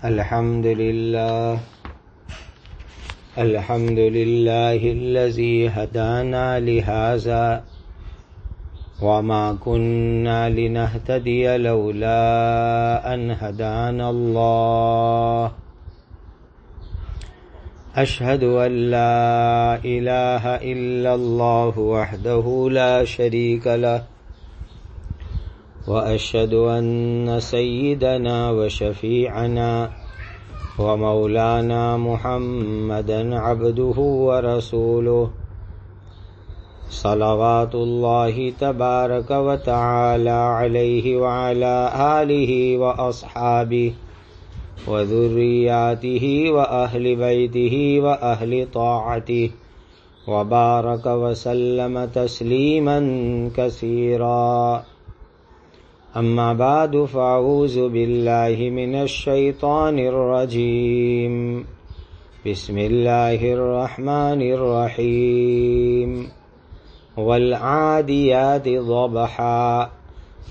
الحمد لله الحمد لله الذي هدانا لهذا وما كنا لنهتدي لولا أن هدانا الله. أشهد أن لا إله إلا الله وحده لا شريك له. وأشهد أن سيدنا وشفيعنا ومولانا محمدا عبده ورسوله صلوات الله تبارك وتعالى عليه وعلى آله وأصحابه وذرياته وأهل بيته وأهل طاعته وبارك وسلم تسليما كثيرا أما بعد فأعوذ بالله من الشيطان الرجيم. بسم الله الرحمن الرحيم. والعاديات ضبحا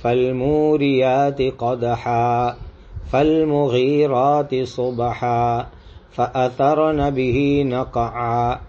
فالموريات قدحا فالمغيرات صبحا فأثرن به نقعا.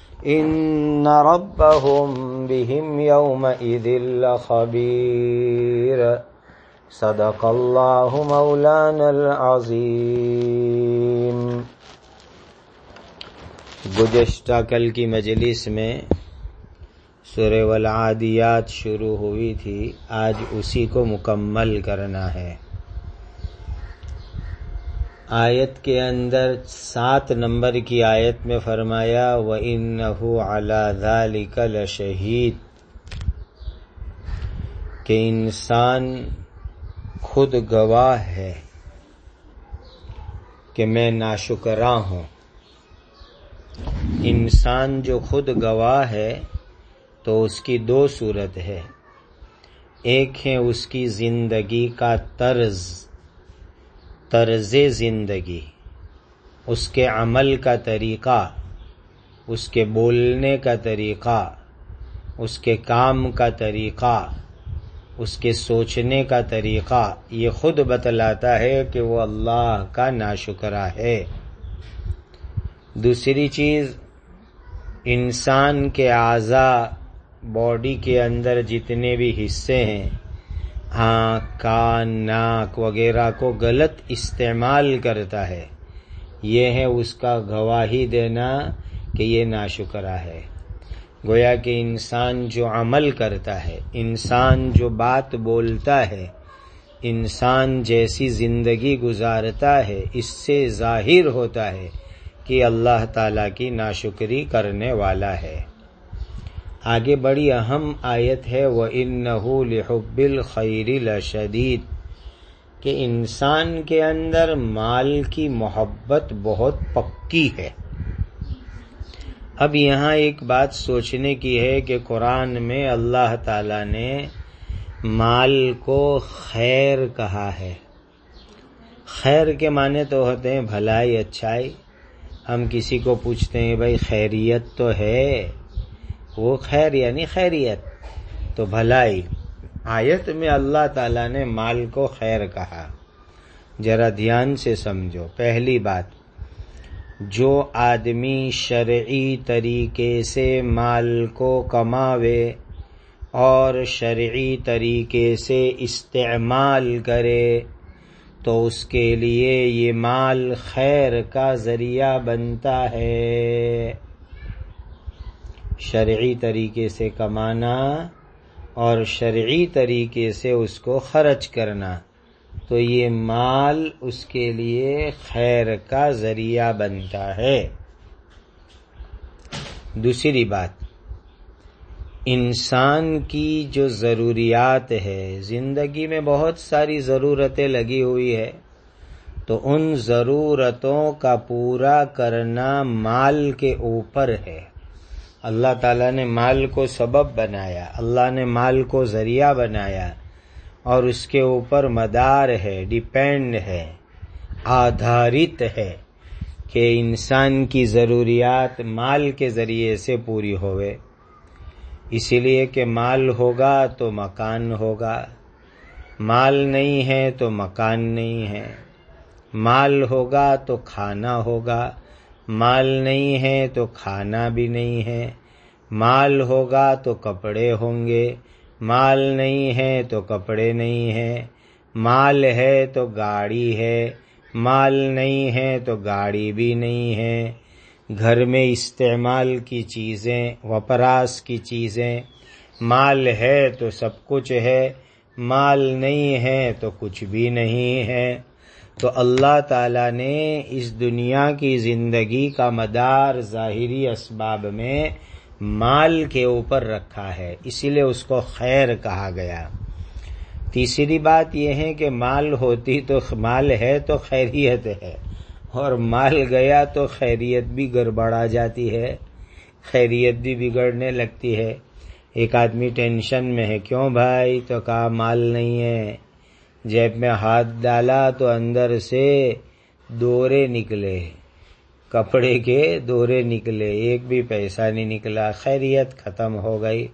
إن ربهم بهم يومئذ لخبير. صدق الله مولانا العظيم. گزشتہ کل کی مجلس میں سورہ والعادیات شروع ہوئی تھی، آج اسی کو مکمل کرنا ہے۔ آیت کے اندر سات نمبر کی آیت میں فرمایا و ان اعلی کل شہید کہ انسان خود گواہ ہے کہ میں ناشکرا ہوں۔ انسان جو خود گواہ ہے تو اس کی دو صورت ہے۔ ایک ہے اس کی زندگی کا طرز۔ طرز زندگی، اس کے عمل کا طریقہ، اس کے بولنے کا طریقہ، اس کے کام کا طریقہ، اس کے سوچنے کا طریقہ، یہ خود بتلاتا ہے کہ وہ اللہ کا ناشکرہ ہے۔ دوسری چیز، انسان کے اعضا باڈی کے اندر جتنے بھی حصے ہیں آنکھ کان ناک وغیرہ کو غلط استعمال کرتا ہے۔ یہ ہے اس کا گواہی دینا کہ یہ ناشکرا ہے۔ گویا کہ انسان جو عمل کرتا ہے، انسان جو بات بولتا ہے، انسان جیسی زندگی گزارتا ہے، اس سے ظاہر ہوتا ہے کہ اللہ تعالی کی ناشکری کرنے والا ہے۔ آگے بڑی اہم آیت ہے وہ ان وہ خیر یعنی خیریت۔ تو بھلائی، آیت میں اللہ تعالی نے مال کو خیر کہا۔ ذرا دھیان سے سمجھو، پہلی بات، جو آدمی شرعی طریقے سے مال کو کماوے اور شرعی طریقے سے استعمال کرے، تو اس کے لیے یہ مال خیر کا ذریعہ بنتا ہے۔ شرعی طریقے سے کمانا اور شرعی طریقے سے اس کو خرچ کرنا، تو یہ مال اس کے لیے خیر کا ذریعہ بنتا ہے۔ دوسری بات، انسان کی جو ضروریات ہے، زندگی میں بہت ساری ضرورتیں لگی ہوئی ہے، تو ان ضرورتوں کا پورا کرنا مال کے اوپر ہے۔ اللہ تعالیٰ نے مال کو سبب بنایا، اللہ نے مال کو ذریعہ بنایا اور اس کے اوپر مدار ہے ڈپینڈ ہے، آدھارت ہے کہ انسان کی ضروریات مال کے ذریعے سے پوری ہوئے۔ اسی لیے کہ مال ہوگا تو مکان ہوگا، مال نہیں ہے تو مکان نہیں ہے۔ مال ہوگا تو کھانا ہوگا مال نہیں ہے تو کھانا بھی نہیں ہے۔ مال ہوگا تو کپڑے ہوں گے۔ مال نہیں ہے تو کپڑے نہیں ہے۔ مال ہے تو گاڑی ہے۔ مال نہیں ہے تو گاڑی بھی نہیں ہے۔ گھر میں استعمال کی چیزیں، وپراس کی چیزیں۔ مال ہے تو سب کچھ ہے۔ مال نہیں ہے تو کچھ بھی نہیں ہے۔ تو اللہ تعالی نے اس دنیا کی زندگی کا مدار ظاہری اسباب میں مال کے اوپر رکھا ہے، اسی لیے اس کو خیر کہا گیا۔ تیسری بات یہ ہے کہ مال ہوتی تو مال ہے تو خیریت ہے، اور مال گیا تو خیریت بھی گڑبڑا جاتی ہے، خیریت بھی بگڑنے لگتی ہے۔ ایک آدمی ٹینشن میں ہے، کیوں بھائی تو کہا مال نہیں ہے۔ جیب میں ہاتھ ڈالا تو اندر سے دورے نکلے۔ کپڑے کے دورے نکلے، ایک بھی پیسہ نہیں نکلا، خیریت ختم ہو گئی۔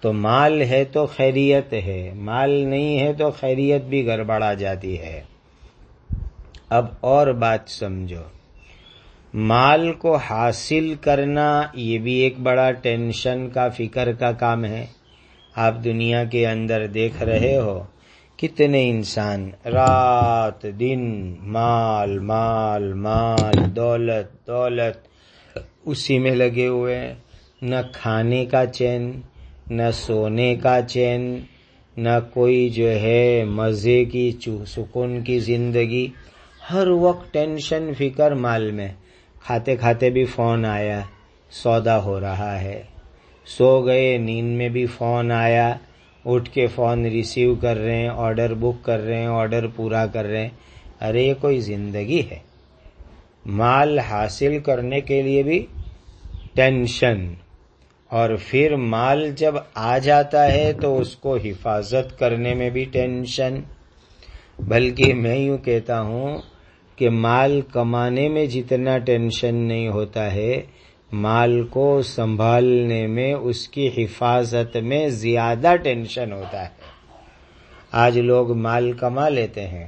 تو مال ہے تو خیریت ہے، مال نہیں ہے تو خیریت بھی گڑبڑا جاتی ہے۔ اب اور بات سمجھو۔ مال کو حاصل کرنا یہ بھی ایک بڑا ٹینشن کا فکر کا کام ہے۔ آپ دنیا کے اندر دیکھ رہے ہو۔ کتنے انسان، رات، دن، مال مال مال، دولت دولت، اسی میں لگے ہوئے ہیں۔ نہ کھانے کا چین، نہ سونے کا چین، نہ کوئی جو ہے مزے کی سکون کی زندگی۔ ہر وقت ٹینشن، فکر، مال میں۔ کھاتے کھاتے بھی فون آیا، سودا ہو رہا ہے۔ سو گئے، نیند میں بھی فون آیا۔ اٹھ کے فون ریسیو کر رہے ہیں، آرڈر بک کر رہے ہیں، آرڈر پورا کر رہے ہیں۔ ارے، یہ کوئی زندگی ہے۔ مال حاصل کرنے کے لیے بھی ٹینشن۔ اور پھر مال جب آ جاتا ہے تو اس کو حفاظت کرنے میں بھی ٹینشن۔ بلکہ میں یوں کہتا ہوں کہ مال کمانے میں جتنا ٹینشن نہیں ہوتا ہے مال کو سنبھالنے میں اس کی حفاظت میں زیادہ ٹینشن ہوتا ہے۔ آج لوگ مال کما لیتے ہیں۔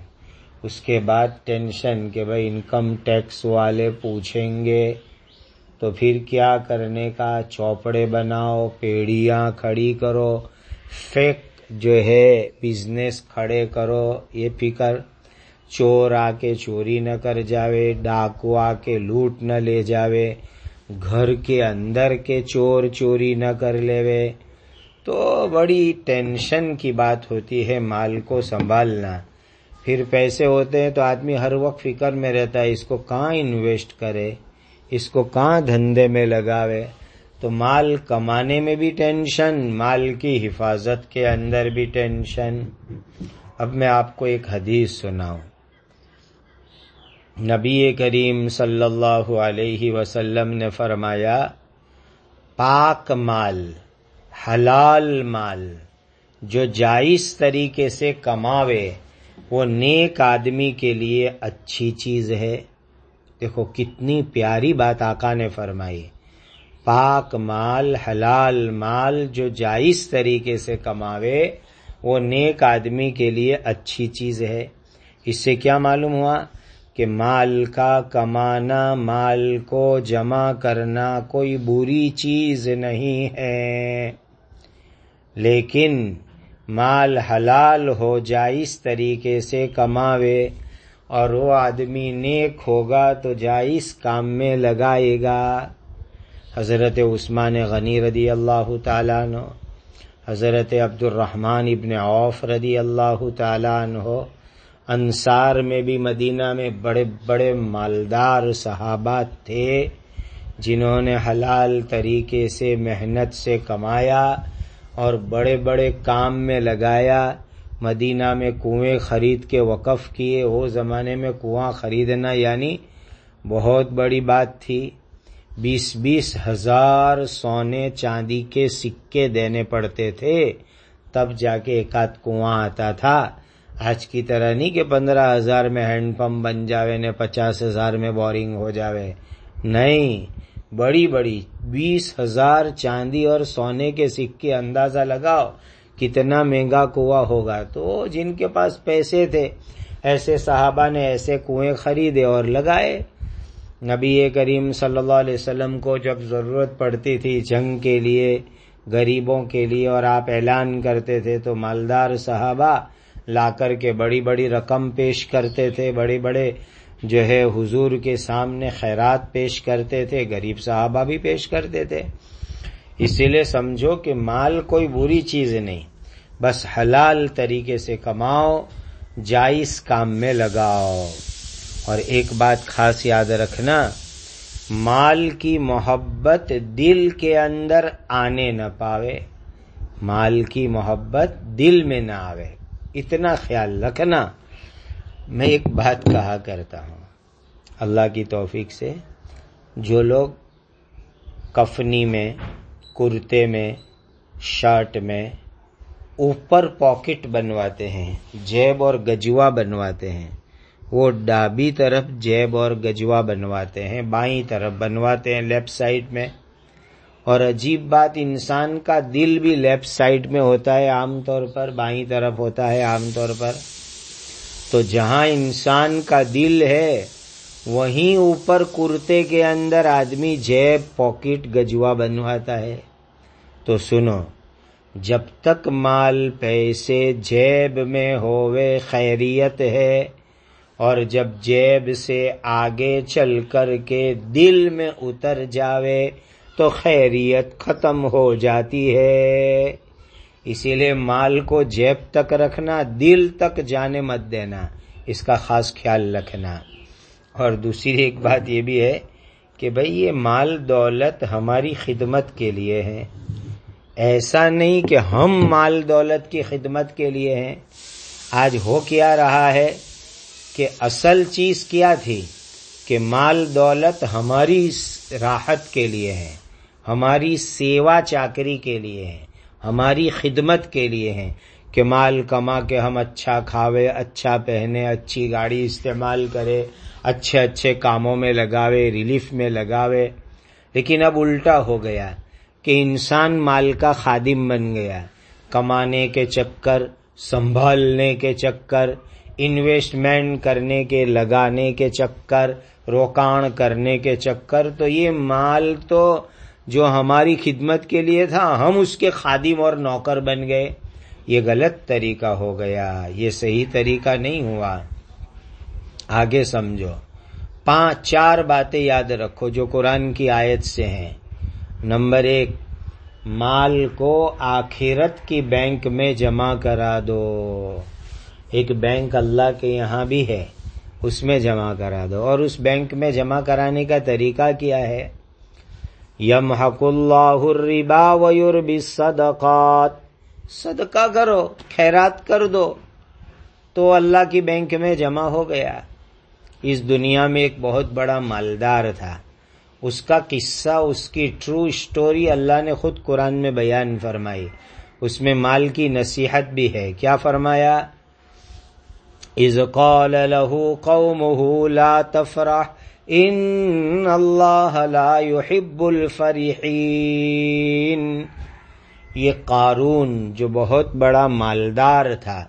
اس کے بعد ٹینشن کہ بھائی انکم ٹیکس والے پوچھیں گے تو پھر کیا کرنے کا؟ چوپڑے بناؤ، پیڑیاں کھڑی کرو، فیک جو ہے بزنس کھڑے کرو، یہ فکر۔ چور آ کے چوری نہ کر جاوے، ڈاکو آ کے لوٹ نہ لے جاوے۔ گھر کے اندر کے چور چوری نہ کر لے تو بڑی ٹینشن کی بات ہوتی ہے مال کو سنبھالنا۔ پھر پیسے ہوتے ہیں تو آدمی ہر وقت فکر میں رہتا ہے، اس کو کہاں انویسٹ کرے؟ اس کو کہاں دھندے میں لگاوے؟ تو مال کمانے میں بھی ٹینشن، مال کی حفاظت کے اندر بھی ٹینشن۔ اب میں آپ کو ایک حدیث سناؤں۔ نبی کریم صلی اللہ علیہ وسلم نے فرمایا، پاک مال، حلال مال جو جائز طریقے سے کماوے، وہ نیک آدمی کے لیے اچھی چیز ہے۔ دیکھو کتنی پیاری بات آقا نے فرمائی۔ پاک مال، حلال مال جو جائز طریقے سے کماوے، وہ نیک آدمی کے لیے اچھی چیز ہے۔ اس سے کیا معلوم ہوا؟ کہ مال کا کمانا، مال کو جمع کرنا کوئی بری چیز نہیں ہے۔ لیکن مال حلال ہو جائز طریقے سے کماوے اور وہ آدمی نیک ہوگا تو جائز کام میں لگائے گا۔ حضرت عثمان غنی رضی اللہ تعالیٰ عنہ، حضرت عبد الرحمن ابن عوف رضی اللہ تعالیٰ عنہ انصار میں بھی مدینہ میں بڑے بڑے مالدار صحابات تھے جنہوں نے حلال طریقے سے محنت سے کمایا اور بڑے بڑے کام میں لگایا۔ مدینہ میں کنویں خرید کے وقف کیے۔ وہ زمانے میں کنواں خریدنا یعنی بہت بڑی بات تھی۔ بیس بیس ہزار سونے چاندی کے سکے دینے پڑتے تھے۔ تب جا کے ایک آدھ کنواں آتا تھا۔ آج کی طرح نہیں کہ پندرہ ہزار میں ہینڈ پمپ بن جاوے نے پچاس ہزار میں بورنگ ہو جاوے۔ نہیں، بڑی بڑی، بیس ہزار چاندی اور سونے کے سکے اندازہ لگاؤ، کتنا مہنگا کنواں ہوگا۔ تو جن کے پاس پیسے تھے، ایسے صحابہ نے ایسے کنویں خریدے اور لگائے۔ نبی کریم صلی اللہ علیہ وسلم کو جب ضرورت پڑتی تھی جنگ کے لیے، غریبوں کے لیے اور آپ اعلان کرتے تھے، تو مالدار صحابہ لا کر کے بڑی بڑی رقم پیش کرتے تھے، بڑے بڑے جو ہے حضور کے سامنے خیرات پیش کرتے تھے، غریب صحابہ بھی پیش کرتے تھے۔ اسی لیے سمجھو کہ مال کوئی بری چیز نہیں، بس حلال طریقے سے کماؤ، جائز کام میں لگاؤ۔ اور ایک بات خاص یاد رکھنا، مال کی محبت دل کے اندر آنے نہ پاوے، مال کی محبت دل میں نہ آوے۔ اتنا خیال رکھنا میں ایک بات کہا کرتا ہوں۔ اللہ کی توفیق سے جو لوگ کفنی میں، کرتے میں، شرٹ میں اوپر پاکٹ بنواتے ہیں، جیب اور گجوا بنواتے ہیں، وہ ڈابی طرف جیب اور گجوا بنواتے ہیں، بائیں طرف بنواتے ہیں، لیفٹ سائڈ میں اور عجیب بات، انسان کا دل بھی لیفٹ سائڈ میں ہوتا ہے، عام طور پر بائیں طرف ہوتا ہے، عام طور پر۔ تو جہاں انسان کا دل ہے، وہیں اوپر کرتے کے اندر آدمی جیب، پاکٹ، گجوا بنواتا ہے۔ تو سنو، جب تک مال، پیسے جیب میں ہوئے خیریت ہے، اور جب جیب سے آگے چل کر کے دل میں اتر جاوے تو خیریت ختم ہو جاتی ہے۔ اسی لیے مال کو جیب تک رکھنا، دل تک جانے مت دینا، اس کا خاص خیال رکھنا۔ اور دوسری ایک بات یہ بھی ہے کہ بھئی یہ مال دولت ہماری خدمت کے لیے ہے۔ ایسا نہیں کہ ہم مال دولت کی خدمت کے لیے ہیں۔ آج ہو کیا رہا ہے کہ اصل چیز کیا تھی؟ کہ مال دولت ہماری راحت کے لیے ہے۔ ہماری سیوا چاکری کے لیے ہیں، ہماری خدمت کے لیے ہیں کہ مال کما کے ہم اچھا کھاوے اچھا پہنے، اچھی گاڑی استعمال کرے، اچھے اچھے کاموں میں لگاوے، ریلیف میں لگاوے۔ لیکن اب الٹا ہو گیا کہ انسان مال کا خادم بن گیا۔ کمانے کے چکر، سنبھالنے کے چکر انویسٹمنٹ کرنے کے، لگانے کے چکر روکان کرنے کے چکر، تو یہ مال تو جو ہماری خدمت کے لیے تھا، ہم اس کے خادم اور نوکر بن گئے۔ یہ غلط طریقہ ہو گیا، یہ صحیح طریقہ نہیں ہوا۔ آگے سمجھو۔ پانچ، چار باتیں یاد رکھو جو قرآن کی آیت سے ہیں۔ نمبر ایک، مال کو آخرت کی بینک میں جمع کرا دو۔ ایک بینک اللہ کے یہاں بھی ہے، اس میں جمع کرا دو۔ اور اس بینک میں جمع کرانے کا طریقہ کیا ہے؟ یم حق اللہ الربا ویوربی صدقات صدقہ کرو، خیرات کر دو۔ تو اللہ کی بینک میں جمع ہو گیا۔ اس دنیا میں ایک بہت بڑا مالدار تھا۔ اس کا قصہ، اس کی ٹرو اسٹوری اللہ نے خود قرآن میں بیان فرمائی۔ اس میں مال کی نصیحت بھی ہے۔ کیا فرمایا؟ از قال له قومه لا تفرح۔ ان اللہ لا يحب الفریحین یہ قارون جو بہت بڑا مالدار تھا،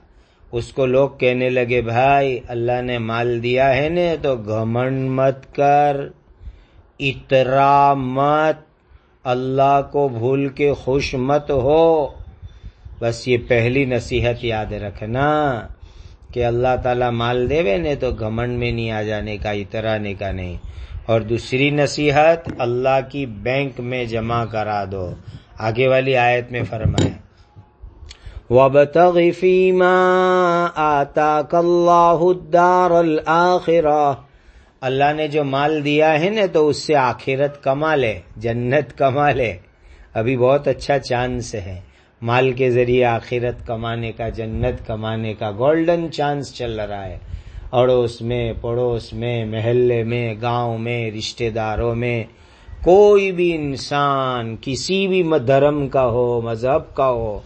اس کو لوگ کہنے لگے، بھائی، اللہ نے مال دیا ہے نا، تو گھمن مت کر، اترا مت، اللہ کو بھول کے خوش مت ہو۔ بس یہ پہلی نصیحت یاد رکھنا۔ کہ اللہ تعالی مال دے نے تو گھمنڈ میں نہیں آ جانے کا، اترانے کا نہیں۔ اور دوسری نصیحت، اللہ کی بینک میں جمع کرا دو۔ آگے والی آیت میں فرمایا وَبْتَغِ فِي مَا آتَاكَ اللَّهُ الدَّارَ الْآخِرَةِ۔ اللہ نے جو مال دیا ہے نا، تو اس سے آخرت کما لے، جنت کما لے۔ ابھی بہت اچھا چانس ہے۔ مال کے ذریعے آخرت کمانے کا، جنت کمانے کا گولڈن چانس چل رہا ہے۔ اڑوس میں، پڑوس میں، محلے میں، گاؤں میں، رشتہ داروں میں کوئی بھی انسان، کسی بھی دھرم کا ہو، مذہب کا ہو،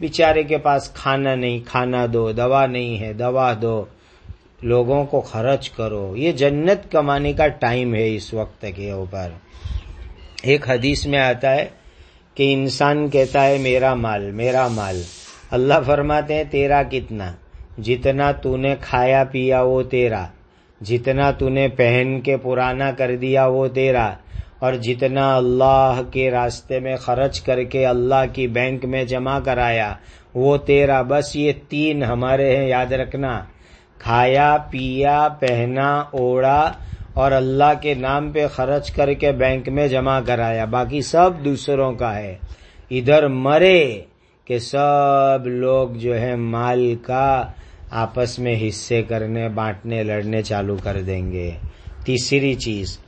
بیچارے کے پاس کھانا نہیں، کھانا دو، دوا نہیں ہے، دوا دو، لوگوں کو خرچ کرو۔ یہ جنت کمانے کا ٹائم ہے اس وقت کے اوپر۔ ایک حدیث میں آتا ہے کہ انسان کہتا ہے میرا مال میرا مال۔ اللہ فرماتے ہیں تیرا کتنا؟ جتنا تو نے کھایا پیا وہ تیرا۔ جتنا تو نے پہن کے پرانا کر دیا وہ تیرا۔ اور جتنا اللہ کے راستے میں خرچ کر کے اللہ کی بینک میں جمع کرایا وہ تیرا۔ بس یہ تین ہمارے ہیں، یاد رکھنا۔ کھایا، پیا، پہنا، اوڑا اور اللہ کے نام پہ خرچ کر کے بینک میں جمع کرایا۔ باقی سب دوسروں کا ہے۔ ادھر مرے کہ سب لوگ جو ہے مال کا آپس میں حصے کرنے، بانٹنے، لڑنے چالو کر دیں گے۔ تیسری چیز،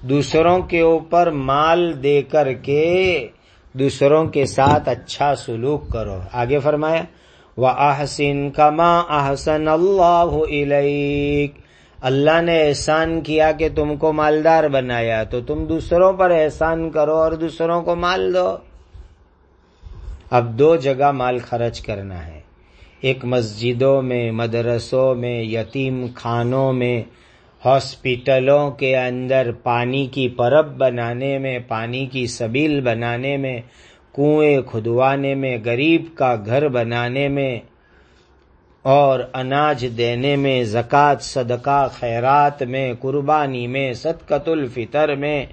دوسروں کے اوپر مال دے کر کے دوسروں کے ساتھ اچھا سلوک کرو۔ آگے فرمایا وہ احسن کما احسن اللہ علیک اللہ نے احسان کیا کہ تم کو مالدار بنایا، تو تم دوسروں پر احسان کرو اور دوسروں کو مال دو۔ اب دو جگہ مال خرچ کرنا ہے۔ ایک مسجدوں میں، مدرسوں میں، یتیم خانوں میں، ہاسپٹلوں کے اندر پانی کی پرب بنانے میں، پانی کی سبیل بنانے میں، کنویں کھدوانے میں، غریب کا گھر بنانے میں۔ اور اناج دینے میں، زکوٰۃ، صدقہ، خیرات میں، قربانی میں صدقت الفطر میں،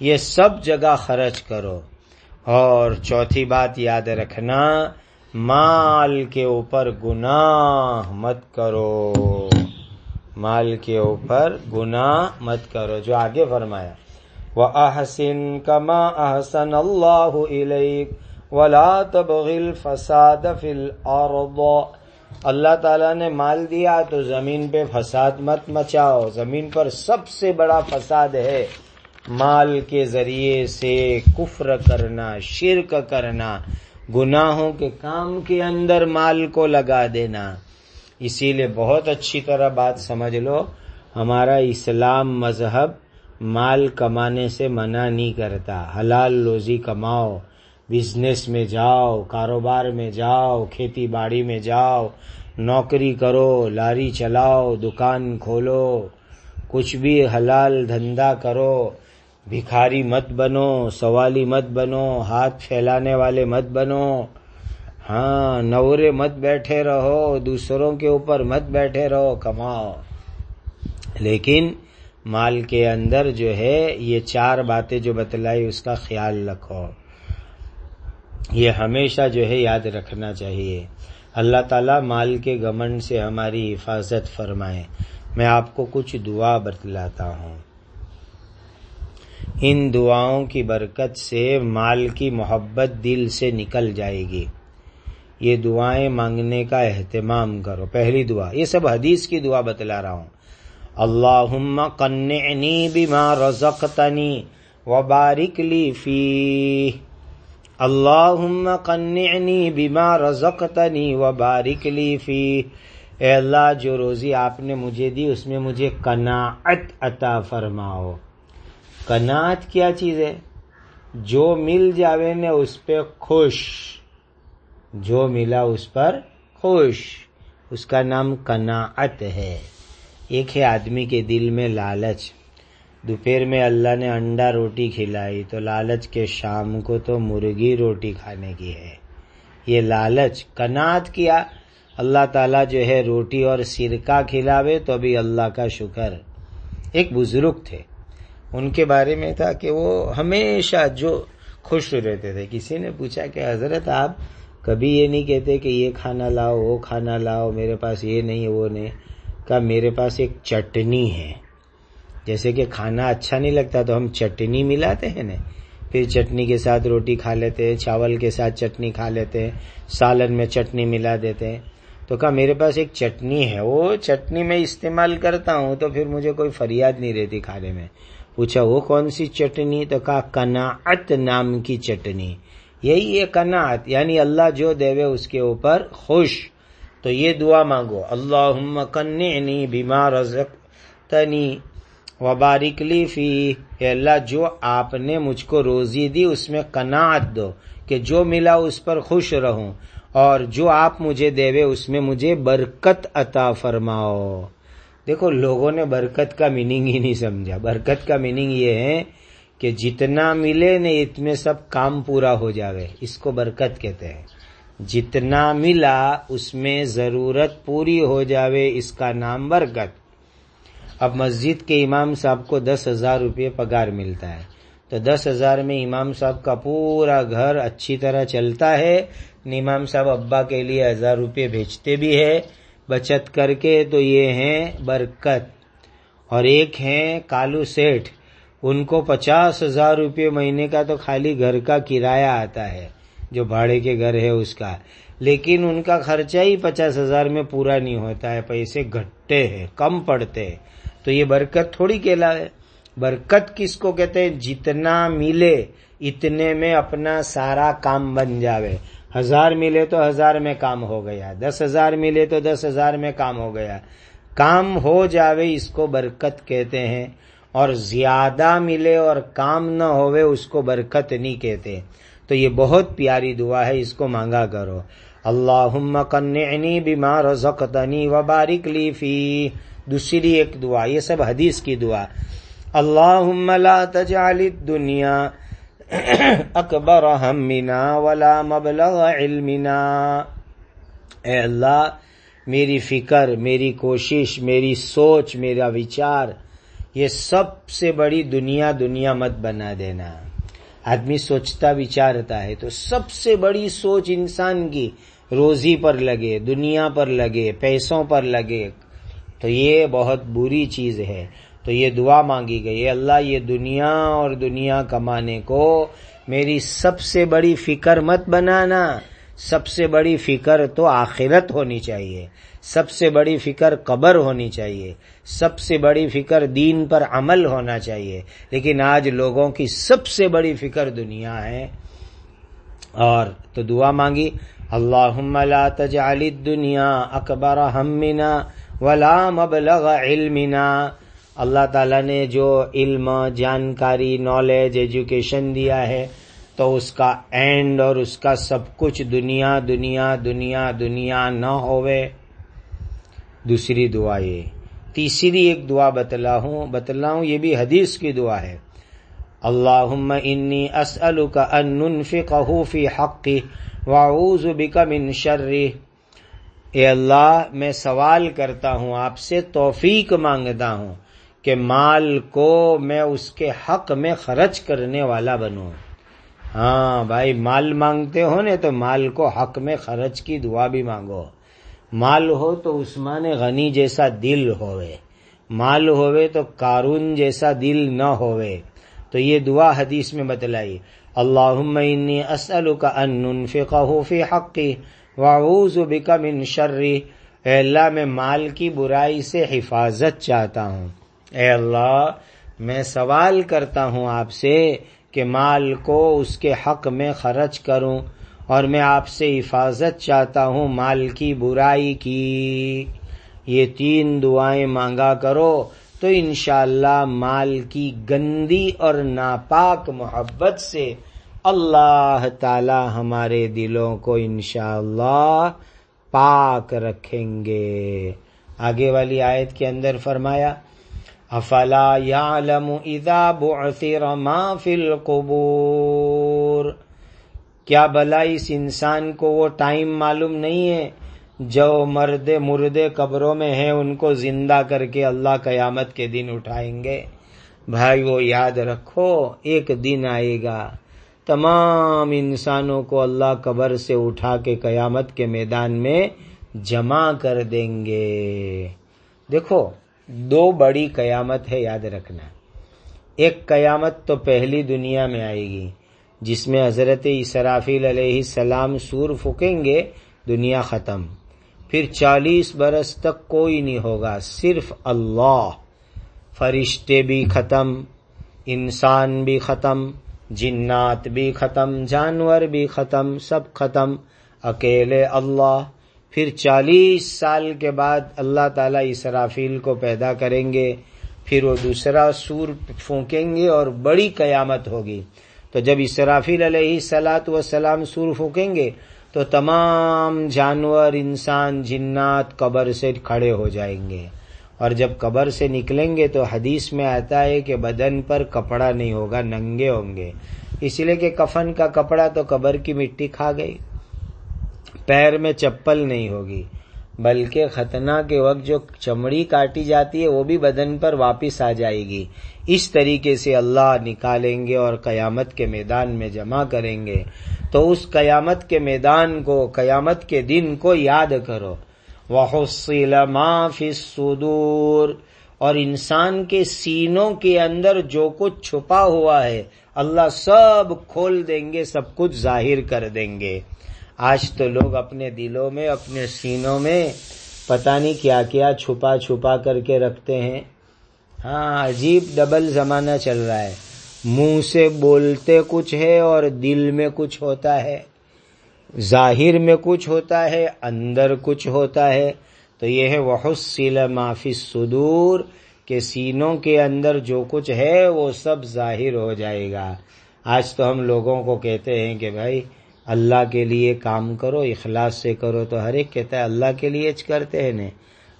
یہ سب جگہ خرچ کرو۔ اور چوتھی بات یاد رکھنا، مال کے اوپر گناہ مت کرو۔ مال کے اوپر گناہ مت کرو، جو آگے فرمایا وہ احسن کما احسن اللہ علیک ولا تبغل فساد فل اور اللہ تعالیٰ نے مال دیا تو زمین پہ فساد مت مچاؤ۔ زمین پر سب سے بڑا فساد ہے مال کے ذریعے سے کفر کرنا، شرک کرنا، گناہوں کے کام کے اندر مال کو لگا دینا۔ اسی لیے بہت اچھی طرح بات سمجھ لو، ہمارا اسلام مذہب مال کمانے سے منع نہیں کرتا، حلال روزی کماؤ۔ بزنس میں جاؤ، کاروبار میں جاؤ، کھیتی باڑی میں جاؤ، نوکری کرو، لاری چلاؤ، دکان کھولو، کچھ بھی حلال دھندا کرو، بھکھاری مت بنو، سوالی مت بنو، ہاتھ پھیلانے والے مت بنو ہاں نورے مت بیٹھے رہو، دوسروں کے اوپر مت بیٹھے رہو، کماؤ۔ لیکن مال کے اندر جو ہے، یہ چار باتیں جو بتلائی، اس کا خیال رکھو۔ یہ ہمیشہ جو ہے یاد رکھنا چاہیے۔ اللہ تعالیٰ مال کے گمن سے ہماری حفاظت فرمائے۔ میں آپ کو کچھ دعا بتلاتا ہوں۔ ان دعاؤں کی برکت سے مال کی محبت دل سے نکل جائے گی۔ یہ دعائیں مانگنے کا اہتمام کرو۔ پہلی دعا، یہ سب حدیث کی دعا بتلا رہا ہوں۔ اللہ قنعنی بما رزقتنی وبارک لی فی اللہ قنعنی بما رزقتنی و بارک لی فی۔ اے اللہ، جو روزی آپ نے مجھے دی، اس میں مجھے قناعت عطا فرماؤ۔ قناعت کیا چیز ہے؟ جو مل جاوے نے اس پہ خوش۔ جو ملا اس پر خوش۔ اس کا نام قناعت ہے۔ ایک ہے آدمی کے دل میں لالچ۔ دوپہر میں اللہ نے انڈا روٹی کھلائی تو لالچ کے شام کو تو مرغی روٹی کھانے کی ہے۔ یہ لالچ کنات کیا؟ اللہ تعالیٰ جو ہے روٹی اور سرکہ کھلاوے تو ابھی اللہ کا شکر۔ ایک بزرگ تھے۔ ان کے بارے میں تھا کہ وہ ہمیشہ جو خوش رہتے تھے۔ کسی نے پوچھا کہ حضرت آپ کبھی یہ نہیں کہتے کہ یہ کھانا لاؤ، وہ کھانا لاؤ، میرے پاس یہ نہیں وہ نہیں۔ کہا، میرے پاس ایک چٹنی ہے۔ جیسے کہ کھانا اچھا نہیں لگتا تو ہم چٹنی ملاتے ہیں نا پھر چٹنی کے ساتھ روٹی کھا لیتے ہیں، چاول کے ساتھ چٹنی کھا لیتے ہیں، سالن میں چٹنی ملا دیتے ہیں۔ تو کہا، میرے پاس ایک چٹنی ہے، وہ چٹنی میں استعمال کرتا ہوں تو پھر مجھے کوئی فریاد نہیں رہتی کھانے میں۔ پوچھا، وہ کون سی چٹنی؟ تو کہا کناعت نام کی چٹنی۔ یہی ہے کناعت یعنی اللہ جو دے اس کے اوپر خوش۔ تو یہ دعا مانگو اللہ کنعنی بیمار تنی وبارک لی فی، اے اللہ، جو آپ نے مجھ کو روزی دی، اس میں کناعت دو کہ جو ملا اس پر خوش رہوں، اور جو آپ مجھے دے اس میں مجھے برکت عطا فرماؤ۔ دیکھو، لوگوں نے برکت کا میننگ ہی نہیں سمجھا۔ برکت کا میننگ یہ ہے کہ جتنا ملے نے اتنے سب کام پورا ہو جاوے۔ اس کو برکت کہتے ہیں۔ جتنا ملا، اس میں ضرورت پوری ہو جاوے۔ اس کا نام برکت۔ اب مسجد کے امام صاحب کو دس ہزار روپے پگار ملتا ہے۔ تو دس ہزار میں امام صاحب کا پورا گھر اچھی طرح چلتا ہے۔ امام صاحب ابا کے لیے ہزار روپے بھیجتے بھی ہے بچت کر کے تو یہ ہیں برکت۔ اور ایک ہیں کالو سیٹھ۔ ان کو پچاس ہزار روپے مہینے کا تو خالی گھر کا کرایہ آتا ہے، جو بھاڑے کے گھر ہے اس کا۔ لیکن ان کا خرچہ ہی پچاس ہزار میں پورا نہیں ہوتا ہے، پیسے گھٹتے ہیں، کم پڑتے ہیں۔ تو یہ برکت تھوڑی کہلا ہے۔ برکت کس کو کہتے ہیں؟ جتنا ملے اتنے میں اپنا سارا کام بن جاوے۔ ہزار ملے تو ہزار میں کام ہو گیا۔ دس ہزار ملے تو دس ہزار میں کام ہو گیا۔ کام ہو جاوے اس کو برکت کہتے ہیں۔ اور زیادہ ملے اور کام نہ ہوئے اس کو برکت نہیں کہتے۔ تو یہ بہت پیاری دعا ہے، اس کو مانگا کرو۔ اللہ کنعنی بیمار رزقتنی وبارک لی فی۔ دوسری ایک دعا، یہ سب حدیث کی دعا۔ اللہ لا تجعل الدنیا اکبر ہمنا ولا مبلغ علمنا۔ اے اللہ، میری فکر، میری کوشش، میری سوچ، میرا وچار، یہ سب سے بڑی دنیا دنیا مت بنا دینا۔ آدمی سوچتا، وچارتا ہے تو سب سے بڑی سوچ انسان کی، روزی پر لگے، دنیا پر لگے، پیسوں پر لگے تو یہ بہت بری چیز ہے۔ تو یہ دعا مانگی گئی اللہ یہ دنیا اور دنیا کمانے کو میری سب سے بڑی فکر مت بنانا۔ سب سے بڑی فکر تو آخرت ہونی چاہیے۔ سب سے بڑی فکر قبر ہونی چاہیے۔ سب سے بڑی فکر دین پر عمل ہونا چاہیے۔ لیکن آج لوگوں کی سب سے بڑی فکر دنیا ہے۔ اور تو دعا مانگی اللہ لا تجعل الدنیا اکبر ہمنا۔ ولا مبلغ علمنا۔ اللہ تعالیٰ نے جو علم، جانکاری نالج ایجوکیشن دیا ہے، تو اس کا اینڈ اور اس کا سب کچھ دنیا دنیا دنیا دنیا نہ ہوئے۔ دوسری دعا یہ۔ تیسری ایک دعا بتلا ہوں بتلا ہوں یہ بھی حدیث کی دعا ہے۔ اللہ انی اسل کا ان فی حقی واعوذ بک من شرری اے اللہ، میں سوال کرتا ہوں، آپ سے توفیق مانگتا ہوں کہ مال کو میں اس کے حق میں خرچ کرنے والا بنوں۔ ہاں بھائی، مال مانگتے ہو نا تو مال کو حق میں خرچ کی دعا بھی مانگو۔ مال ہو تو عثمان غنی جیسا دل ہوئے۔ مال ہوئے تو کارون جیسا دل نہ ہوئے۔ تو یہ دعا حدیث میں بتلائی اللہ انی اسل کا ان فی حقی واعوذ بک من شرری اے اللہ، میں مال کی برائی سے حفاظت چاہتا ہوں۔ اے اللہ، میں سوال کرتا ہوں آپ سے کہ مال کو اس کے حق میں خرچ کروں اور میں آپ سے حفاظت چاہتا ہوں مال کی برائی کی۔ یہ تین دعائیں مانگا کرو تو انشاءاللہ اللہ مال کی گندی اور ناپاک محبت سے اللہ تعالی ہمارے دلوں کو انشاءاللہ اللہ پاک رکھیں گے۔ آگے والی آیت کے اندر فرمایا، افلا يعلم اذا بعثر ما في القبور؟ کیا بلا اس انسان کو وہ ٹائم معلوم نہیں ہے جو مرد مردے قبروں میں ہیں، ان کو زندہ کر کے اللہ قیامت کے دن اٹھائیں گے؟ بھائی وہ یاد رکھو، ایک دن آئے گا۔ تمام انسانوں کو اللہ قبر سے اٹھا کے قیامت کے میدان میں جمع کر دیں گے۔ دیکھو، دو بڑی قیامت ہے یاد رکھنا۔ ایک قیامت تو پہلی دنیا میں آئے گی، جس میں حضرت اسرافیل علیہ السلام سور پھکیں گے، دنیا ختم۔ پھر چالیس برس تک کوئی نہیں ہوگا، صرف اللہ۔ فرشتے بھی ختم، انسان بھی ختم۔ جنات بھی ختم، جانور بھی ختم، سب ختم۔ اکیلے اللہ۔ پھر چالیس سال کے بعد اللہ تعالی اسرافیل کو پیدا کریں گے۔ پھر وہ دوسرا سور پھونکیں گے اور بڑی قیامت ہوگی۔ تو جب اسرافیل علیہ سلاۃ وسلام سور پھونکیں گے، تو تمام جانور، انسان، جنات قبر سے کھڑے ہو جائیں گے۔ اور جب قبر سے نکلیں گے تو حدیث میں آتا ہے کہ بدن پر کپڑا نہیں ہوگا، ننگے ہوں گے۔ اس لیے کہ کفن کا کپڑا تو قبر کی مٹی کھا گئی۔ پیر میں چپل نہیں ہوگی، بلکہ ختنہ کے وقت جو چمڑی کاٹی جاتی ہے، وہ بھی بدن پر واپس آ جائے گی۔ اس طریقے سے اللہ نکالیں گے اور قیامت کے میدان میں جمع کریں گے۔ تو اس قیامت کے میدان کو، قیامت کے دن کو یاد کرو۔ وحصل ما فی الصدور۔ اور انسان کے سینوں کے اندر جو کچھ چھپا ہوا ہے، اللہ سب کھول دیں گے، سب کچھ ظاہر کر دیں گے۔ آج تو لوگ اپنے دلوں میں، اپنے سینوں میں پتہ نہیں کیا کیا چھپا چھپا کر کے رکھتے ہیں۔ ہاں عجیب ڈبل زمانہ چل رہا ہے۔ منہ سے بولتے کچھ ہے اور دل میں کچھ ہوتا ہے۔ ظاہر میں کچھ ہوتا ہے، اندر کچھ ہوتا ہے۔ تو یہ ہے وہ سیلا معافی صدور کے سینوں کے اندر جو کچھ ہے، وہ سب ظاہر ہو جائے گا۔ آج تو ہم لوگوں کو کہتے ہیں کہ بھائی، اللہ کے لیے کام کرو، اخلاص سے کرو، تو ہر ایک کہتا ہے، اللہ کے لیے کرتے ہیں نا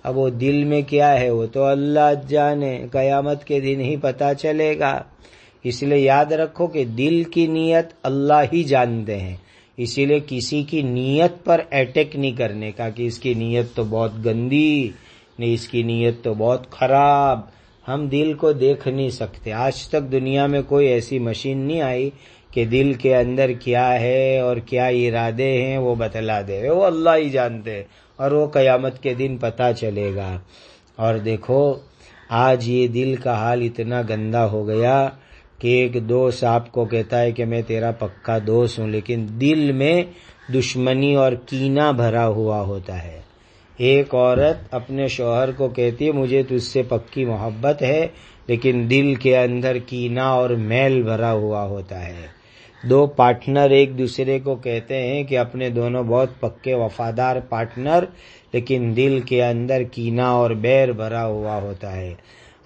اب وہ دل میں کیا ہے، وہ تو اللہ جانے، قیامت کے دن ہی پتا چلے گا۔ اس لیے یاد رکھو کہ دل کی نیت اللہ ہی جانتے ہیں۔ اسی لیے کسی کی نیت پر اٹیک نہیں کرنے کا کہ اس کی نیت تو بہت گندی، نہیں، اس کی نیت تو بہت خراب۔ ہم دل کو دیکھ نہیں سکتے۔ آج تک دنیا میں کوئی ایسی مشین نہیں آئی کہ دل کے اندر کیا ہے اور کیا ارادے ہیں وہ بتلا دے۔ وہ اللہ ہی جانتے اور وہ قیامت کے دن پتا چلے گا۔ اور دیکھو، آج یہ دل کا حال اتنا گندا ہو گیا کہ ایک دوست آپ کو کہتا ہے کہ میں تیرا پکا دوست ہوں، لیکن دل میں دشمنی اور کینا بھرا ہوا ہوتا ہے۔ ایک عورت اپنے شوہر کو کہتی ہے، مجھے تجھ سے پکی محبت ہے، لیکن دل کے اندر کینا اور میل بھرا ہوا ہوتا ہے۔ دو پارٹنر ایک دوسرے کو کہتے ہیں کہ اپنے دونوں بہت پکے وفادار پارٹنر، لیکن دل کے اندر کینا اور بیر بھرا ہوا ہوتا ہے۔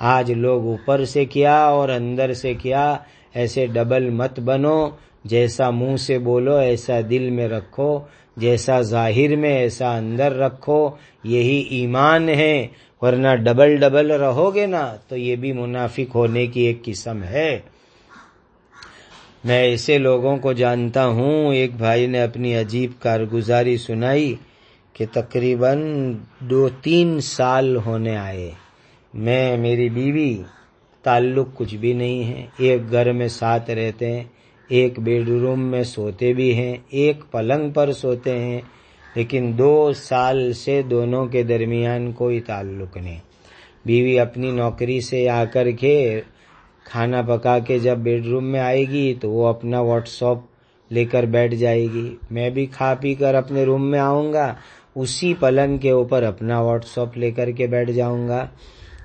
آج لوگ اوپر سے کیا اور اندر سے کیا، ایسے ڈبل مت بنو، جیسا منہ سے بولو، ایسا دل میں رکھو، جیسا ظاہر میں، ایسا اندر رکھو۔ یہی ایمان ہے، ورنہ ڈبل ڈبل رہو گے نا، تو یہ بھی منافق ہونے کی ایک قسم ہے۔ میں ایسے لوگوں کو جانتا ہوں، ایک بھائی نے اپنی عجیب کارگزاری سنائی کہ تقریباً دو تین سال ہونے آئے۔ میں، میری بیوی، تعلق کچھ بھی نہیں ہے۔ ایک گھر میں ساتھ رہتے ہیں، ایک بیڈ روم میں سوتے بھی ہیں، ایک پلنگ پر سوتے ہیں، لیکن دو سال سے دونوں کے درمیان کوئی تعلق نہیں۔ بیوی اپنی نوکری سے آ کر کے کھانا پکا کے جب بیڈ روم میں آئے گی تو وہ اپنا واٹس ایپ لے کر بیٹھ جائے گی۔ میں بھی کھا پی کر اپنے روم میں آؤں گا، اسی پلنگ کے اوپر اپنا واٹس ایپ لے کر کے بیٹھ جاؤں گا۔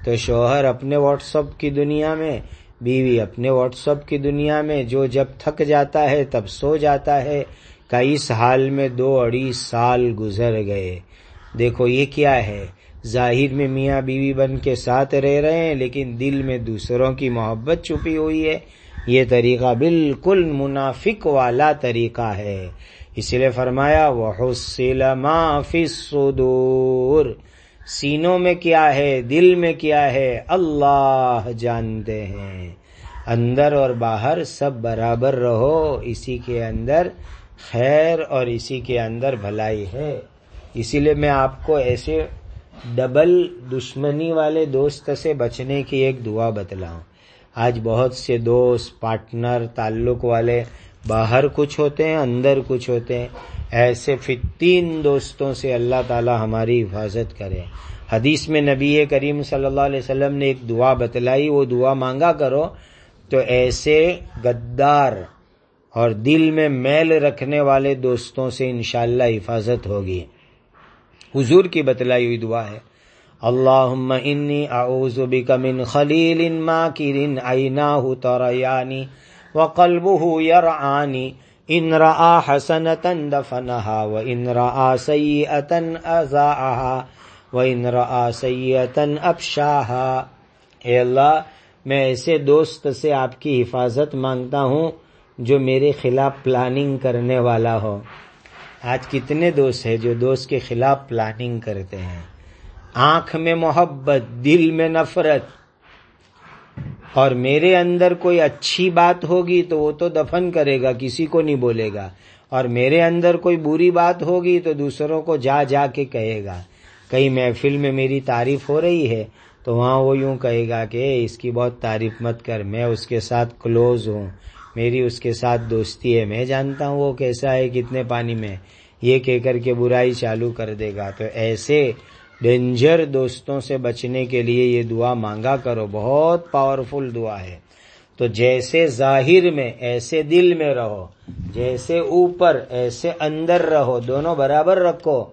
تو شوہر اپنے واٹس ایپ کی دنیا میں، بیوی اپنے واٹس ایپ کی دنیا میں جو جب تھک جاتا ہے تب سو جاتا ہے، کا اس حال میں دو اڑی سال گزر گئے۔ دیکھو یہ کیا ہے۔ ظاہر میں میاں بیوی بن کے ساتھ رہ رہے ہیں، لیکن دل میں دوسروں کی محبت چھپی ہوئی ہے۔ یہ طریقہ بالکل منافق والا طریقہ ہے۔ اس لیے فرمایا وہ الصدور۔ سینوں میں کیا ہے، دل میں کیا ہے، اللہ جانتے ہیں۔ اندر اور باہر سب برابر رہو، اسی کے اندر خیر اور اسی کے اندر بھلائی ہے۔ اسی لیے میں آپ کو ایسے ڈبل دشمنی والے دوست سے بچنے کی ایک دعا بتلاؤں۔ آج بہت سے دوست، پارٹنر، تعلق والے باہر کچھ ہوتے ہیں، اندر کچھ ہوتے ہیں۔ ایسے فتین دوستوں سے اللہ تعالی ہماری حفاظت کرے۔ حدیث میں نبی کریم صلی اللہ علیہ وسلم نے ایک دعا بتلائی، وہ دعا مانگا کرو تو ایسے غدار اور دل میں میل رکھنے والے دوستوں سے انشاءاللہ حفاظت ہوگی۔ حضور کی بتلائی ہوئی دعا ہے اللہ انی اعوذ بک من خلیل ماکر ایناہ تریانی وقلبه يرعاني. إن رأى حسنة دفنها، وإن رأى سيئة أزاعها، وإن رأى سيئة أبشاها. اے اللہ، میں ایسے دوست سے آپ کی حفاظت مانگتا ہوں جو میرے خلاف پلاننگ کرنے والا ہو۔ آج کتنے دوست ہیں جو دوست کے خلاف پلاننگ کرتے ہیں۔ آنکھ میں محبت، دل میں نفرت اور میرے اندر کوئی اچھی بات ہوگی تو وہ تو دفن کرے گا، کسی کو نہیں بولے گا۔ اور میرے اندر کوئی بری بات ہوگی تو دوسروں کو جا جا کے کہے گا۔ کئی محفل میں میری تعریف ہو رہی ہے تو وہاں وہ یوں کہے گا کہ اس کی بہت تعریف مت کر، میں اس کے ساتھ کلوز ہوں، میری اس کے ساتھ دوستی ہے۔ میں جانتا ہوں وہ کیسا ہے، کتنے پانی میں، یہ کہہ کر کے برائی چالو کر دے گا۔ تو ایسے ڈینجر دوستوں سے بچنے کے لیے یہ دعا مانگا کرو، بہت پاورفل دعا ہے۔ تو جیسے ظاہر میں، ایسے دل میں رہو، جیسے اوپر، ایسے اندر رہو، دونوں برابر رکھو۔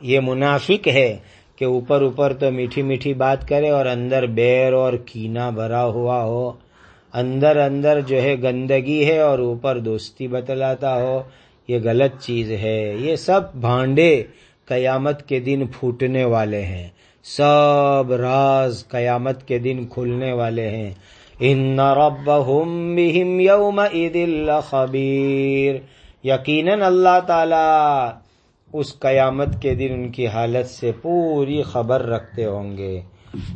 یہ منافق ہے کہ اوپر اوپر تو میٹھی میٹھی بات کرے اور اندر بیر اور کینا بھرا ہوا ہو۔ اندر اندر جو ہے گندگی ہے اور اوپر دوستی بتلاتا ہو۔ یہ غلط چیز ہے۔ یہ سب بھانڈے قیامت کے دن پھوٹنے والے ہیں۔ سب راز قیامت کے دن کھلنے والے ہیں۔ ان ربهم بهم يومئذ لخبیر۔ یقیناً اللہ تعالی اس قیامت کے دن ان کی حالت سے پوری خبر رکھتے ہوں گے۔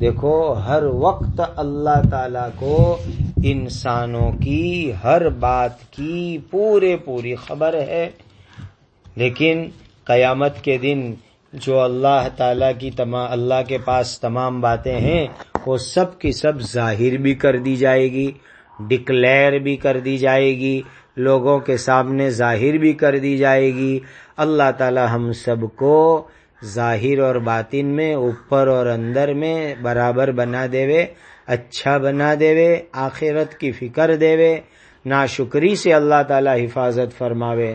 دیکھو، ہر وقت اللہ تعالی کو انسانوں کی ہر بات کی پورے پوری خبر ہے۔ لیکن قیامت کے دن جو اللہ تعالی کی تمام اللہ کے پاس تمام باتیں ہیں، وہ سب کی سب ظاہر بھی کر دی جائے گی ڈکلیئر بھی کر دی جائے گی، لوگوں کے سامنے ظاہر بھی کر دی جائے گی۔ اللہ تعالی ہم سب کو ظاہر اور باطن میں، اوپر اور اندر میں برابر بنا دے اچھا بنا دے آخرت کی فکر دے نا شکری سے اللہ تعالی حفاظت فرماوے۔